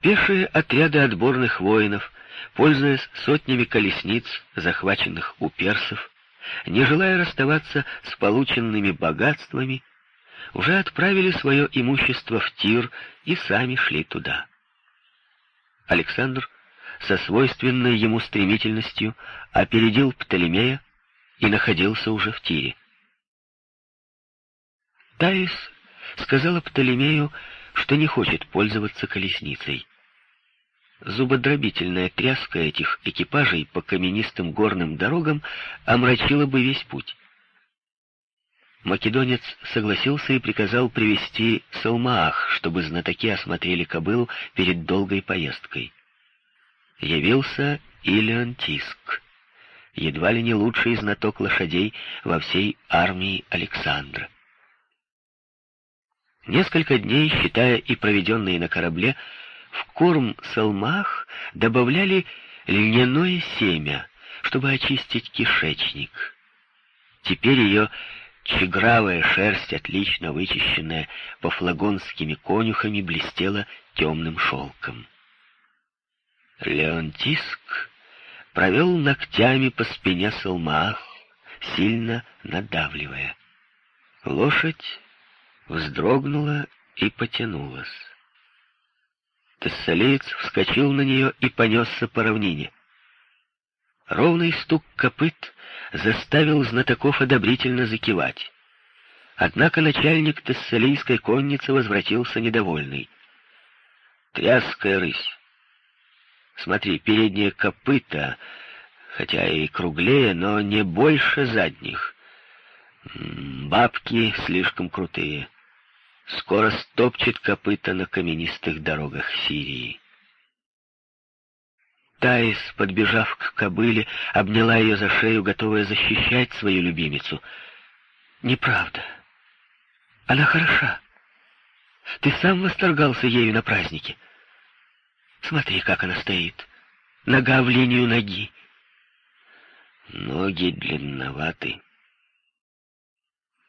Пешие отряды отборных воинов, пользуясь сотнями колесниц, захваченных у персов, не желая расставаться с полученными богатствами, уже отправили свое имущество в Тир и сами шли туда. Александр со свойственной ему стремительностью опередил Птолемея и находился уже в Тире. Таис сказала Птолемею, что не хочет пользоваться колесницей. Зубодробительная тряска этих экипажей по каменистым горным дорогам омрачила бы весь путь. Македонец согласился и приказал привести Салмаах, чтобы знатоки осмотрели кобылу перед долгой поездкой. Явился Илеонтиск, едва ли не лучший знаток лошадей во всей армии Александра. Несколько дней, считая и проведенные на корабле, в корм салмах добавляли льняное семя, чтобы очистить кишечник. Теперь ее чегравая шерсть, отлично вычищенная по-флагонскими конюхами, блестела темным шелком. Леонтиск провел ногтями по спине салмах, сильно надавливая. Лошадь вздрогнула и потянулась. Тессалеец вскочил на нее и понесся по равнине. Ровный стук копыт заставил знатоков одобрительно закивать. Однако начальник тессалийской конницы возвратился недовольный. Тряская рысь. Смотри, передние копыта, хотя и круглее, но не больше задних. Бабки слишком крутые скоро стопчет копыта на каменистых дорогах Сирии. Таис, подбежав к кобыле, обняла ее за шею, готовая защищать свою любимицу. «Неправда. Она хороша. Ты сам восторгался ею на празднике. Смотри, как она стоит. Нога в линию ноги. Ноги длинноваты.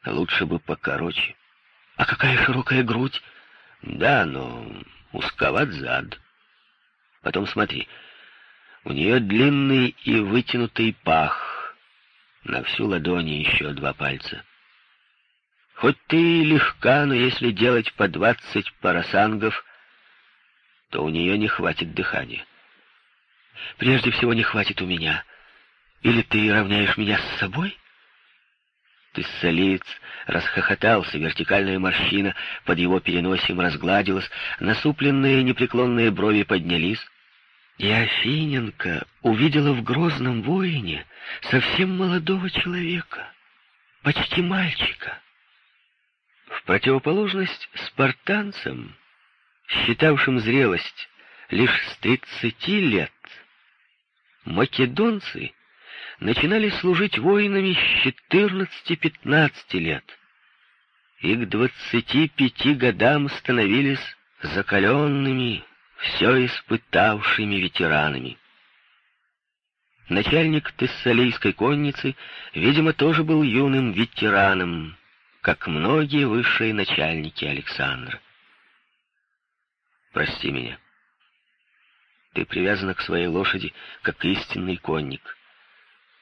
Лучше бы покороче. А какая широкая грудь? Да, но узковат зад. Потом смотри, у нее длинный и вытянутый пах. На всю ладони еще два пальца. Хоть ты легка, но если делать по двадцать парасангов, то у нее не хватит дыхания. Прежде всего не хватит у меня. Или ты равняешь меня с собой? Тессалиец расхохотался, вертикальная морщина под его переносием разгладилась, насупленные непреклонные брови поднялись. И Афиненко увидела в грозном воине совсем молодого человека, почти мальчика. В противоположность спартанцам, считавшим зрелость лишь с тридцати лет, македонцы — начинали служить воинами с 14-15 лет и к 25 годам становились закаленными, все испытавшими ветеранами. Начальник Тессалийской конницы, видимо, тоже был юным ветераном, как многие высшие начальники Александра. «Прости меня. Ты привязана к своей лошади, как истинный конник.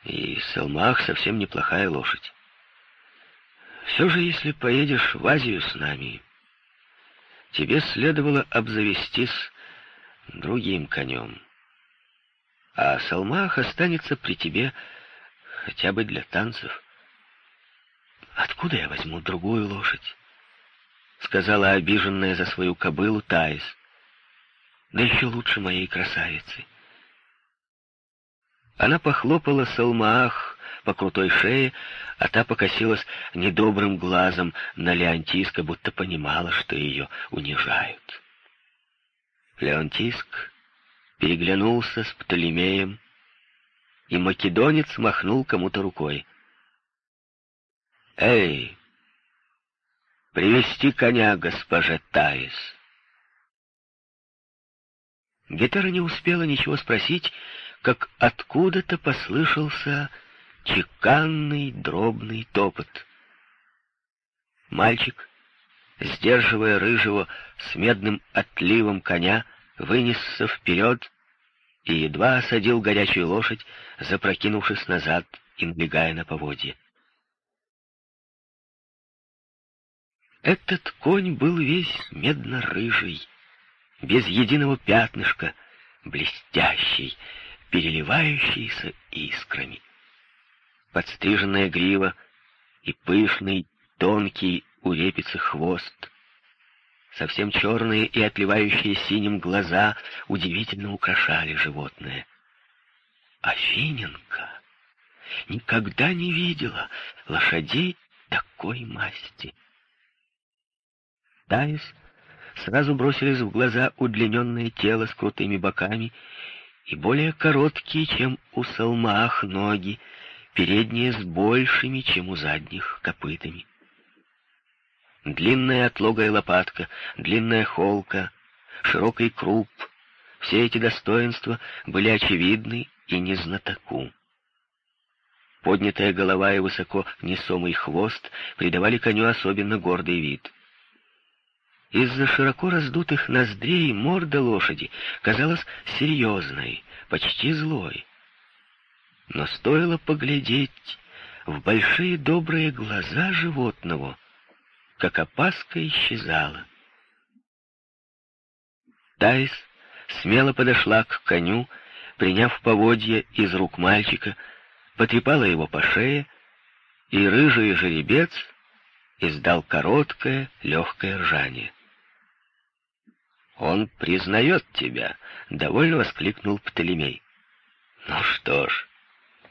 И Салмах совсем неплохая лошадь. Все же, если поедешь в Азию с нами, тебе следовало обзавестись другим конем. А Салмах останется при тебе хотя бы для танцев. Откуда я возьму другую лошадь? Сказала обиженная за свою кобылу Таис. Да еще лучше моей красавицы. Она похлопала Салмаах по крутой шее, а та покосилась недобрым глазом на Леонтиска, будто понимала, что ее унижают. Леонтиск переглянулся с Птолемеем, и македонец махнул кому-то рукой. «Эй, привести коня, госпожа Таис!» Гетера не успела ничего спросить, как откуда-то послышался чеканный дробный топот. Мальчик, сдерживая рыжего с медным отливом коня, вынесся вперед и едва осадил горячую лошадь, запрокинувшись назад и налегая на поводье. Этот конь был весь медно-рыжий, без единого пятнышка, блестящий, переливающийся искрами. Подстриженная грива и пышный, тонкий у репицы хвост, совсем черные и отливающие синим глаза удивительно украшали животное. Афиненко никогда не видела лошадей такой масти. Таис сразу бросились в глаза удлиненное тело с крутыми боками и более короткие, чем у салмах, ноги, передние с большими, чем у задних, копытами. Длинная отлогая лопатка, длинная холка, широкий круп — все эти достоинства были очевидны и незнатоку. Поднятая голова и высоко несомый хвост придавали коню особенно гордый вид — из-за широко раздутых ноздрей морда лошади казалась серьезной, почти злой. Но стоило поглядеть в большие добрые глаза животного, как опаска исчезала. Тайс смело подошла к коню, приняв поводье из рук мальчика, потрепала его по шее, и рыжий жеребец издал короткое, легкое ржание. «Он признает тебя», — довольно воскликнул Птолемей. «Ну что ж,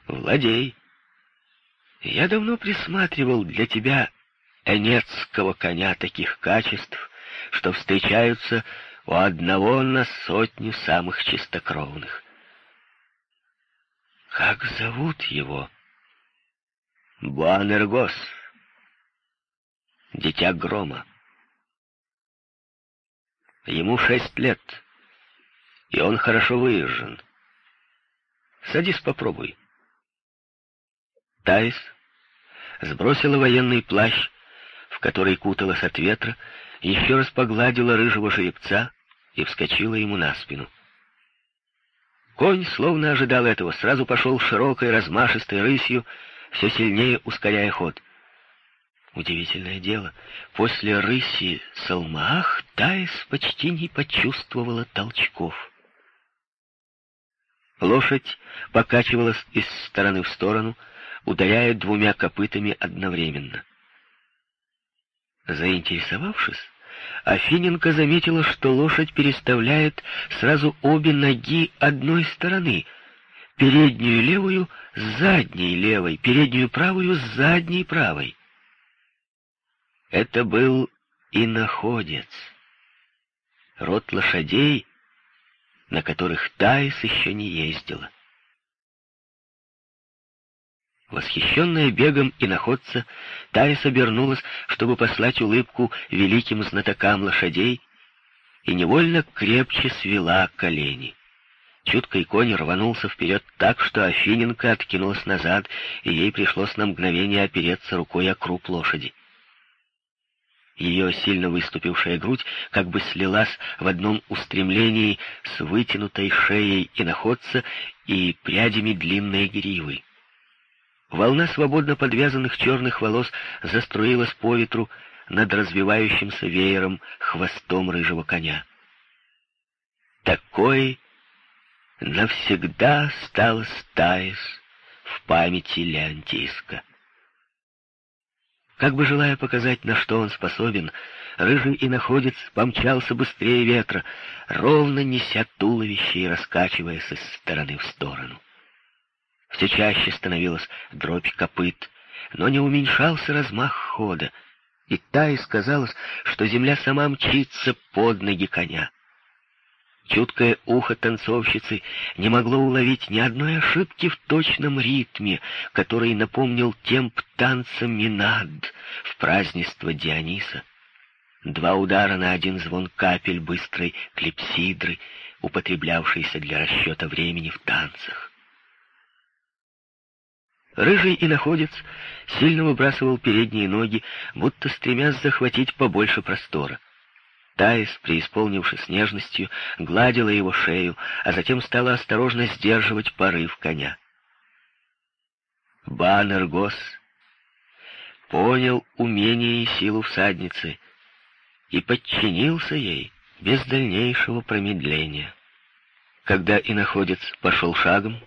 владей. Я давно присматривал для тебя энецкого коня таких качеств, что встречаются у одного на сотню самых чистокровных. Как зовут его? Буанергос, дитя грома. Ему шесть лет, и он хорошо выезжен. Садись, попробуй. Тайс сбросила военный плащ, в который куталась от ветра, еще раз погладила рыжего жеребца и вскочила ему на спину. Конь, словно ожидал этого, сразу пошел широкой, размашистой рысью, все сильнее ускоряя ход. Удивительное дело, после рыси Салмах Таис почти не почувствовала толчков. Лошадь покачивалась из стороны в сторону, ударяя двумя копытами одновременно. Заинтересовавшись, Афиненко заметила, что лошадь переставляет сразу обе ноги одной стороны, переднюю левую с задней левой, переднюю правую с задней правой. Это был иноходец, род лошадей, на которых Таис еще не ездила. Восхищенная бегом иноходца, Таис обернулась, чтобы послать улыбку великим знатокам лошадей, и невольно крепче свела колени. Чуткий конь рванулся вперед так, что Афиненко откинулась назад, и ей пришлось на мгновение опереться рукой о круп лошади. Ее сильно выступившая грудь как бы слилась в одном устремлении с вытянутой шеей иноходца и прядями длинной гривы. Волна свободно подвязанных черных волос заструилась по ветру над развивающимся веером хвостом рыжего коня. Такой навсегда стал Стаис в памяти Леонтийска. Как бы желая показать, на что он способен, рыжий иноходец помчался быстрее ветра, ровно неся туловище и раскачиваясь из стороны в сторону. Все чаще становилась дробь копыт, но не уменьшался размах хода, и та и сказалось, что земля сама мчится под ноги коня. Чуткое ухо танцовщицы не могло уловить ни одной ошибки в точном ритме, который напомнил темп танца Минад в празднество Диониса. Два удара на один звон капель быстрой клипсидры, употреблявшейся для расчета времени в танцах. Рыжий иноходец сильно выбрасывал передние ноги, будто стремясь захватить побольше простора. Таис, преисполнившись нежностью, гладила его шею, а затем стала осторожно сдерживать порыв коня. Баннергос понял умение и силу всадницы и подчинился ей без дальнейшего промедления. Когда иноходец пошел шагом,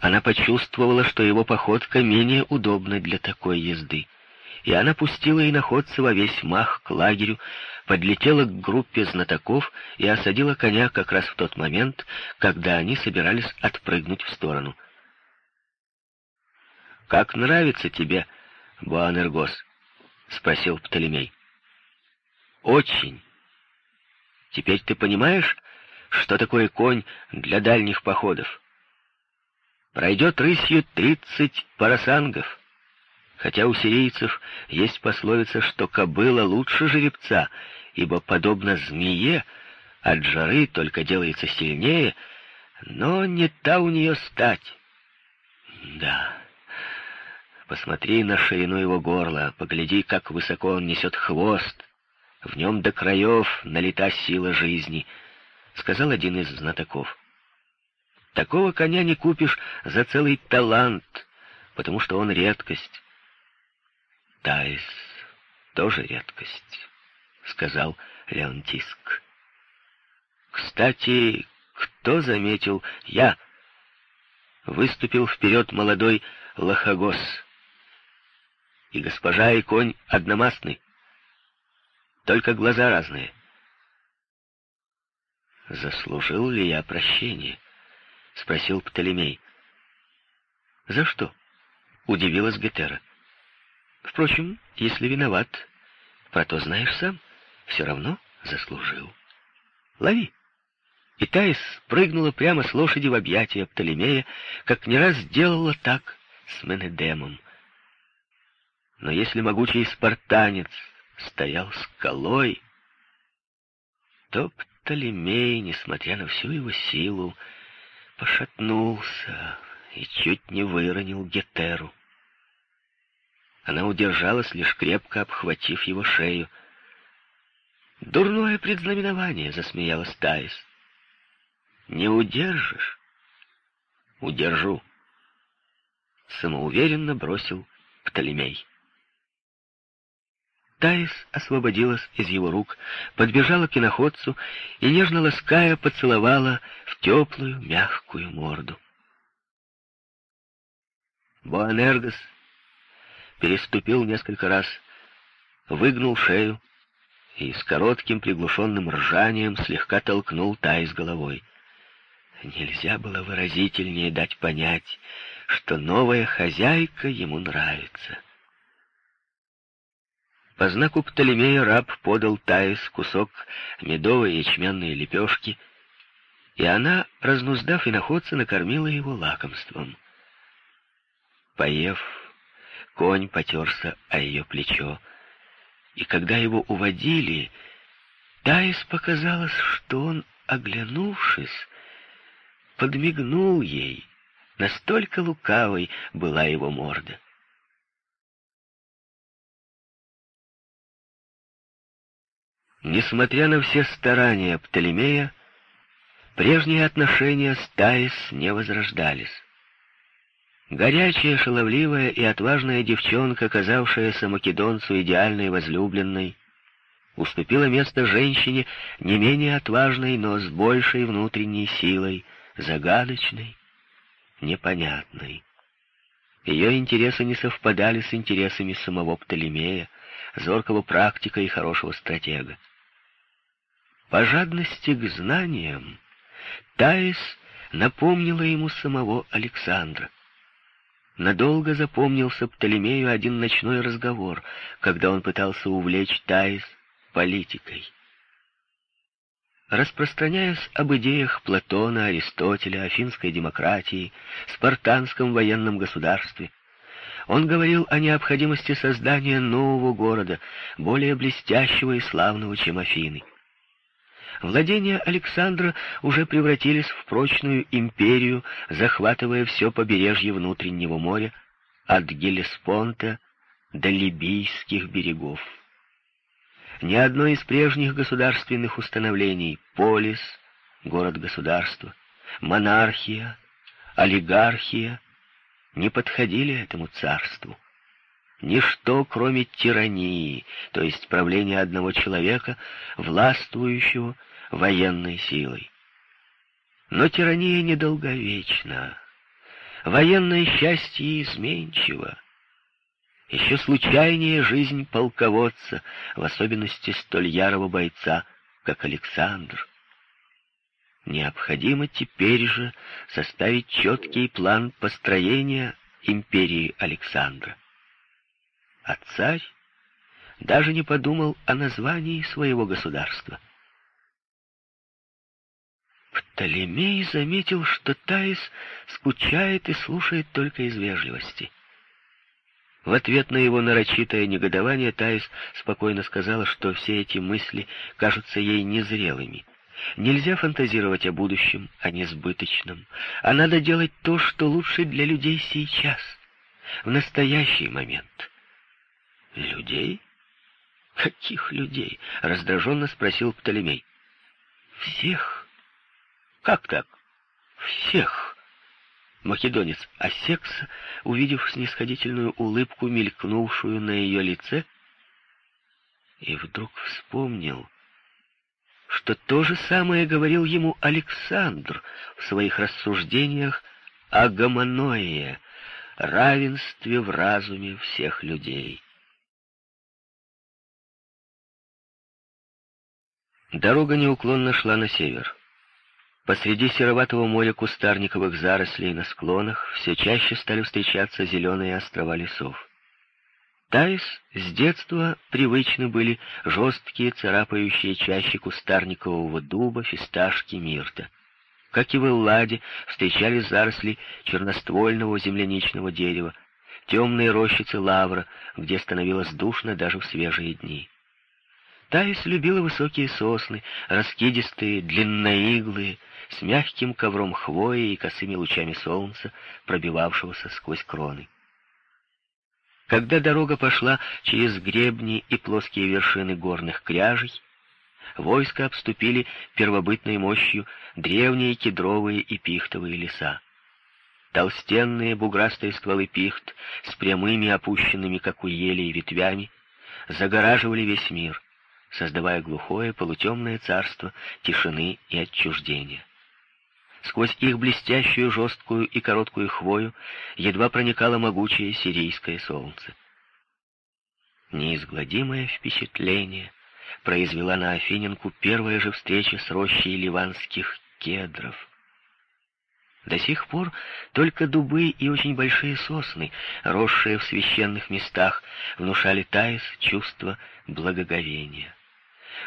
она почувствовала, что его походка менее удобна для такой езды, и она пустила иноходца во весь мах к лагерю, подлетела к группе знатоков и осадила коня как раз в тот момент, когда они собирались отпрыгнуть в сторону. «Как нравится тебе, Буанергос?» — спросил Птолемей. «Очень. Теперь ты понимаешь, что такое конь для дальних походов?» Пройдет рысью тридцать парасангов. Хотя у сирийцев есть пословица, что кобыла лучше жеребца, ибо, подобно змее, от жары только делается сильнее, но не та у нее стать. Да, посмотри на ширину его горла, погляди, как высоко он несет хвост. В нем до краев налита сила жизни, — сказал один из знатоков. Такого коня не купишь за целый талант, потому что он редкость. Таис тоже редкость, — сказал Леонтиск. Кстати, кто заметил? Я. Выступил вперед молодой Лохогос. И госпожа и конь одномастны. Только глаза разные. Заслужил ли я прощение? — спросил Птолемей. «За что?» — удивилась Гетера. «Впрочем, если виноват, про то знаешь сам, все равно заслужил. Лови!» И Таис прыгнула прямо с лошади в объятия Птолемея, как не раз делала так с Менедемом. Но если могучий спартанец стоял скалой, то Птолемей, несмотря на всю его силу, пошатнулся и чуть не выронил Гетеру. Она удержалась, лишь крепко обхватив его шею. «Дурное предзнаменование!» — засмеялась Таис. «Не удержишь?» «Удержу!» — самоуверенно бросил Птолемей. Таис освободилась из его рук, подбежала к иноходцу и, нежно лаская, поцеловала в теплую, мягкую морду. Боанергос переступил несколько раз, выгнул шею и с коротким приглушенным ржанием слегка толкнул Таис головой. Нельзя было выразительнее дать понять, что новая хозяйка ему нравится. По знаку Птолемея раб подал Таис кусок медовой ячменной лепешки, и она, разнуздав иноходца, накормила его лакомством. Поев, конь потерся о ее плечо, и когда его уводили, Таис показалось, что он, оглянувшись, подмигнул ей, настолько лукавой была его морда. Несмотря на все старания Птолемея, прежние отношения с Таис не возрождались. Горячая, шаловливая и отважная девчонка, казавшаяся македонцу идеальной возлюбленной, уступила место женщине не менее отважной, но с большей внутренней силой, загадочной, непонятной. Ее интересы не совпадали с интересами самого Птолемея, зоркого практика и хорошего стратега. По жадности к знаниям Таис напомнила ему самого Александра. Надолго запомнился Птолемею один ночной разговор, когда он пытался увлечь Таис политикой. Распространяясь об идеях Платона, Аристотеля, афинской демократии, спартанском военном государстве, он говорил о необходимости создания нового города, более блестящего и славного, чем Афины. Владения Александра уже превратились в прочную империю, захватывая все побережье внутреннего моря от Гелеспонта до Либийских берегов. Ни одно из прежних государственных установлений — полис, город-государство, монархия, олигархия — не подходили этому царству. Ничто, кроме тирании, то есть правления одного человека, властвующего военной силой. Но тирания недолговечна. Военное счастье изменчиво. Еще случайнее жизнь полководца, в особенности столь ярого бойца, как Александр. Необходимо теперь же составить четкий план построения империи Александра. А царь даже не подумал о названии своего государства. Птолемей заметил, что Таис скучает и слушает только из вежливости. В ответ на его нарочитое негодование Таис спокойно сказала, что все эти мысли кажутся ей незрелыми. Нельзя фантазировать о будущем, о несбыточном, а надо делать то, что лучше для людей сейчас, в настоящий момент. «Людей? Каких людей?» — раздраженно спросил Птолемей. «Всех». «Как так?» «Всех». Македонец осекся, увидев снисходительную улыбку, мелькнувшую на ее лице, и вдруг вспомнил, что то же самое говорил ему Александр в своих рассуждениях о гомоное, равенстве в разуме всех людей. Дорога неуклонно шла на север. Посреди сероватого моря кустарниковых зарослей на склонах все чаще стали встречаться зеленые острова лесов. Таис с детства привычны были жесткие, царапающие чаще кустарникового дуба, фисташки, мирта. Как и в Элладе, встречались заросли черноствольного земляничного дерева, темные рощицы лавра, где становилось душно даже в свежие дни. Таис любила высокие сосны, раскидистые, длинноиглые, с мягким ковром хвои и косыми лучами солнца, пробивавшегося сквозь кроны. Когда дорога пошла через гребни и плоские вершины горных кряжей, войска обступили первобытной мощью древние кедровые и пихтовые леса. Толстенные буграстые стволы пихт с прямыми опущенными, как у ели, ветвями загораживали весь мир, создавая глухое полутемное царство тишины и отчуждения. Сквозь их блестящую, жесткую и короткую хвою едва проникало могучее сирийское солнце. Неизгладимое впечатление произвела на Афиненку первая же встреча с рощей ливанских кедров. До сих пор только дубы и очень большие сосны, росшие в священных местах, внушали Таис чувство благоговения.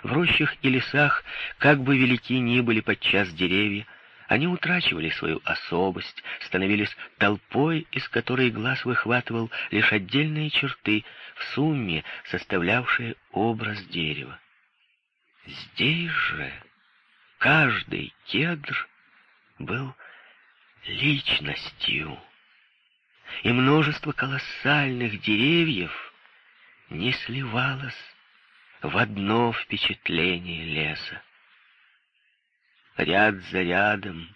В рощах и лесах, как бы велики ни были подчас деревья, они утрачивали свою особость, становились толпой, из которой глаз выхватывал лишь отдельные черты, в сумме составлявшие образ дерева. Здесь же каждый кедр был личностью, и множество колоссальных деревьев не сливалось в одно впечатление леса. Ряд за рядом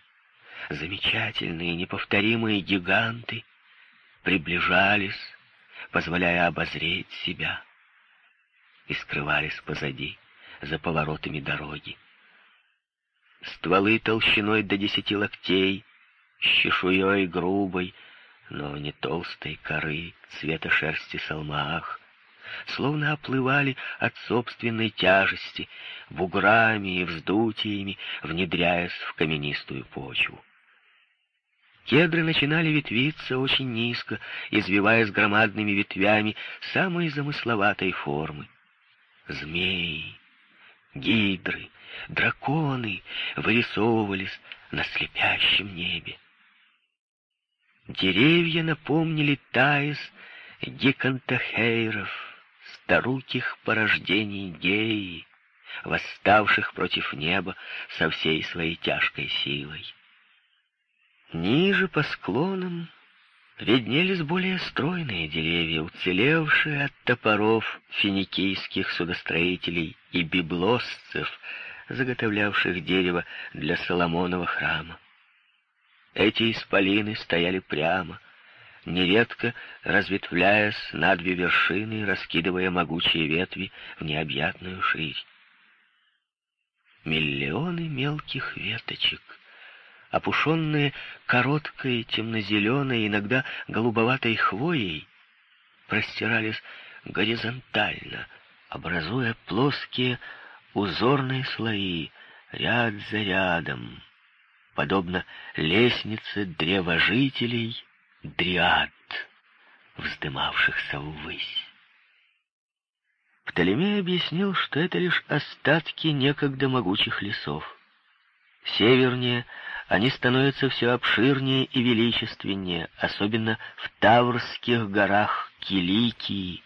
замечательные, неповторимые гиганты приближались, позволяя обозреть себя, и скрывались позади, за поворотами дороги. Стволы толщиной до десяти локтей, с чешуей грубой, но не толстой коры, цвета шерсти салмаах, словно оплывали от собственной тяжести, буграми и вздутиями, внедряясь в каменистую почву. Кедры начинали ветвиться очень низко, извиваясь громадными ветвями самой замысловатой формы. Змеи, гидры, драконы вырисовывались на слепящем небе. Деревья напомнили Таис гекантахейров, старуких порождений геи, восставших против неба со всей своей тяжкой силой. Ниже по склонам виднелись более стройные деревья, уцелевшие от топоров финикийских судостроителей и библосцев, заготовлявших дерево для Соломонова храма. Эти исполины стояли прямо, нередко разветвляясь на две вершины, раскидывая могучие ветви в необъятную ширь. Миллионы мелких веточек, опушенные короткой темно-зеленой, иногда голубоватой хвоей, простирались горизонтально, образуя плоские узорные слои, ряд за рядом, подобно лестнице древожителей дриад, вздымавшихся ввысь. Птолемей объяснил, что это лишь остатки некогда могучих лесов. Севернее они становятся все обширнее и величественнее, особенно в Таврских горах Киликии,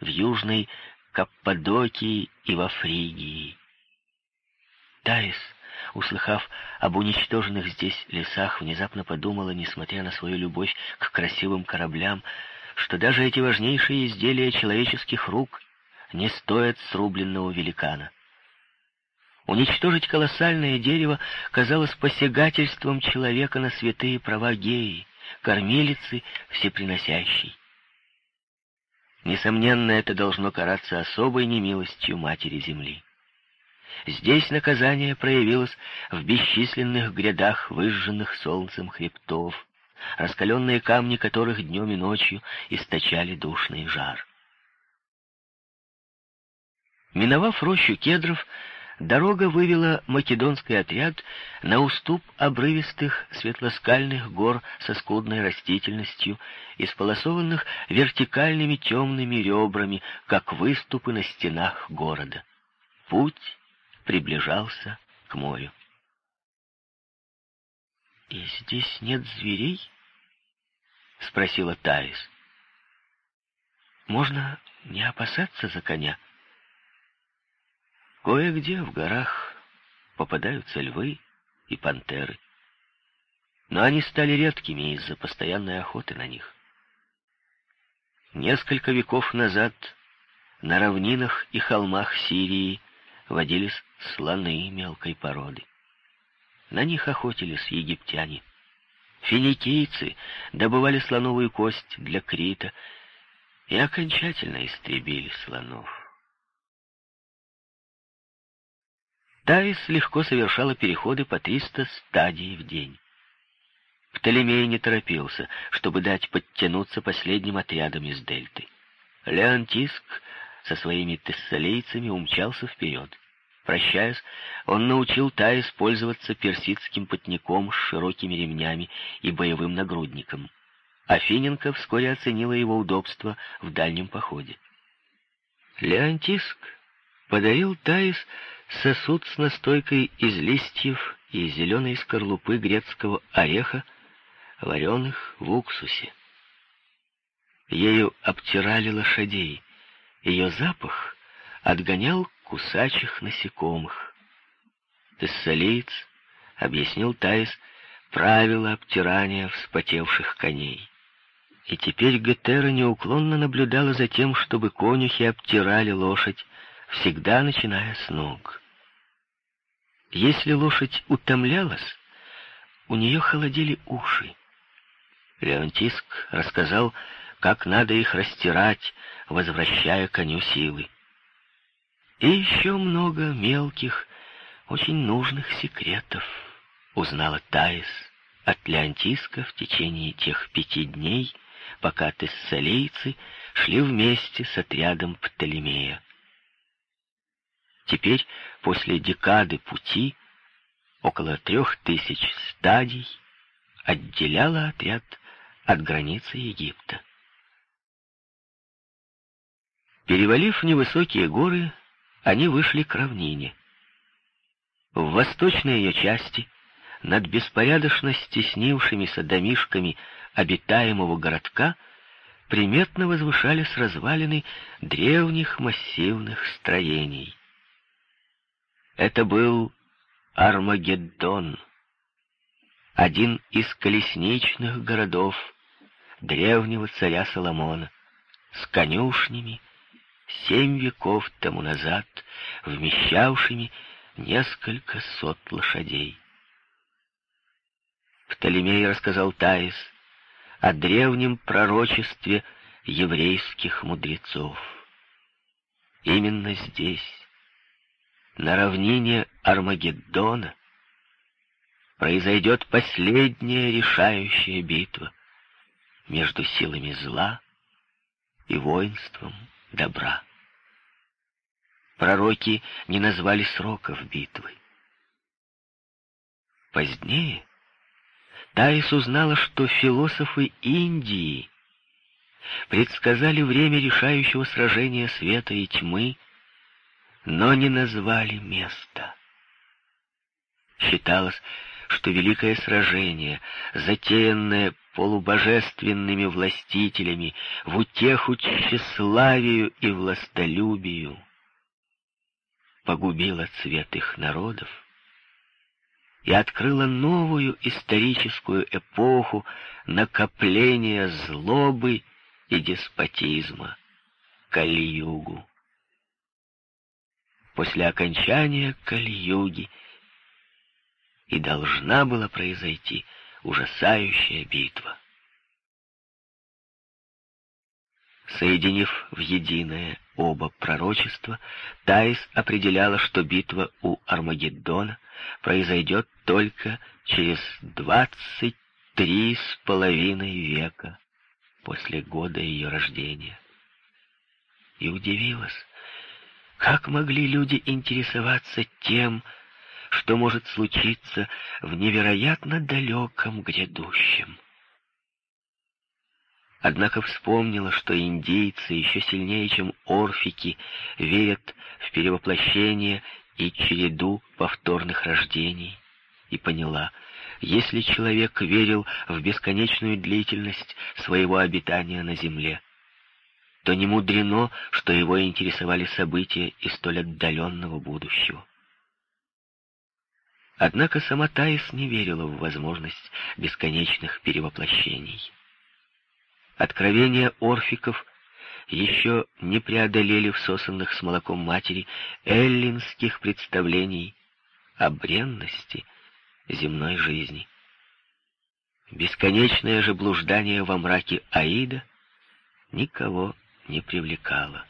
в Южной Каппадокии и во Фригии. Таис услыхав об уничтоженных здесь лесах, внезапно подумала, несмотря на свою любовь к красивым кораблям, что даже эти важнейшие изделия человеческих рук не стоят срубленного великана. Уничтожить колоссальное дерево казалось посягательством человека на святые права геи, кормилицы всеприносящей. Несомненно, это должно караться особой немилостью Матери Земли. Здесь наказание проявилось в бесчисленных грядах выжженных солнцем хребтов, раскаленные камни которых днем и ночью источали душный жар. Миновав рощу кедров, дорога вывела македонский отряд на уступ обрывистых светлоскальных гор со скудной растительностью, исполосованных вертикальными темными ребрами, как выступы на стенах города. Путь приближался к морю. «И здесь нет зверей?» — спросила Таис. «Можно не опасаться за коня?» Кое-где в горах попадаются львы и пантеры, но они стали редкими из-за постоянной охоты на них. Несколько веков назад на равнинах и холмах Сирии водились слоны мелкой породы. На них охотились египтяне. Финикийцы добывали слоновую кость для Крита и окончательно истребили слонов. Таис легко совершала переходы по 300 стадий в день. Птолемей не торопился, чтобы дать подтянуться последним отрядам из дельты. Леонтиск со своими тессалейцами умчался вперед. Прощаясь, он научил Тай использоваться персидским потником с широкими ремнями и боевым нагрудником. Афиненко вскоре оценила его удобство в дальнем походе. Леонтиск подарил Таис сосуд с настойкой из листьев и зеленой скорлупы грецкого ореха, вареных в уксусе. Ею обтирали лошадей. Ее запах отгонял кусачих насекомых. Тессалиец объяснил Таис правила обтирания вспотевших коней. И теперь Гетера неуклонно наблюдала за тем, чтобы конюхи обтирали лошадь, всегда начиная с ног. Если лошадь утомлялась, у нее холодели уши. Леонтиск рассказал, как надо их растирать, возвращая коню силы. И еще много мелких, очень нужных секретов узнала Таис от Леонтиска в течение тех пяти дней, пока тессалейцы шли вместе с отрядом Птолемея. Теперь, после декады пути, около трех тысяч стадий отделяла отряд от границы Египта. Перевалив невысокие горы, они вышли к равнине. В восточной ее части, над беспорядочно стеснившимися домишками обитаемого городка, приметно возвышались развалины древних массивных строений. Это был Армагеддон, один из колесничных городов, древнего царя Соломона, с конюшнями, семь веков тому назад вмещавшими несколько сот лошадей. Птолемей рассказал Таис о древнем пророчестве еврейских мудрецов. Именно здесь, на равнине Армагеддона, произойдет последняя решающая битва между силами зла и воинством добра. Пророки не назвали сроков битвы. Позднее Таис узнала, что философы Индии предсказали время решающего сражения света и тьмы, но не назвали место. Считалось, что великое сражение, затеянное полубожественными властителями в утеху тщеславию и властолюбию, погубило цвет их народов и открыла новую историческую эпоху накопления злобы и деспотизма, Кали-югу. После окончания Кали-юги и должна была произойти ужасающая битва. Соединив в единое оба пророчества, Таис определяла, что битва у Армагеддона произойдет только через двадцать три с половиной века после года ее рождения. И удивилась, как могли люди интересоваться тем, что может случиться в невероятно далеком грядущем. Однако вспомнила, что индейцы еще сильнее, чем орфики, верят в перевоплощение и череду повторных рождений, и поняла, если человек верил в бесконечную длительность своего обитания на земле, то не мудрено, что его интересовали события из столь отдаленного будущего. Однако сама Таис не верила в возможность бесконечных перевоплощений. Откровения орфиков еще не преодолели всосанных с молоком матери эллинских представлений о бренности земной жизни. Бесконечное же блуждание во мраке Аида никого не привлекало.